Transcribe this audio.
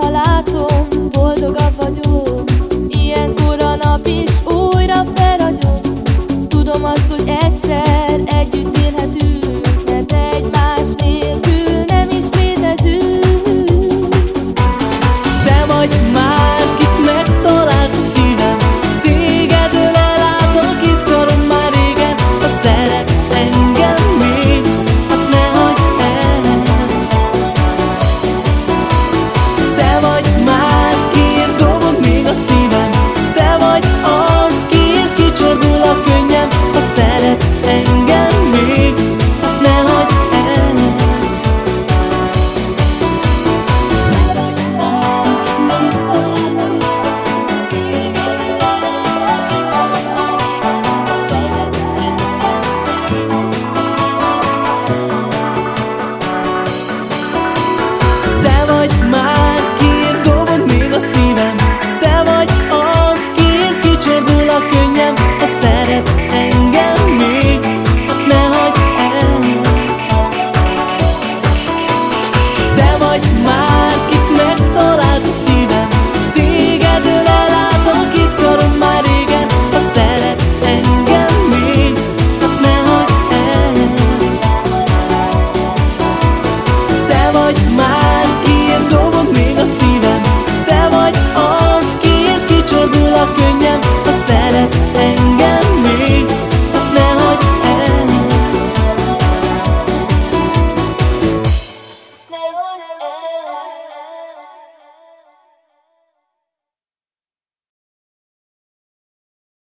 ha látom, boldogabb vagyok. Ilyenkor a nap is újra feragyom Tudom azt, hogy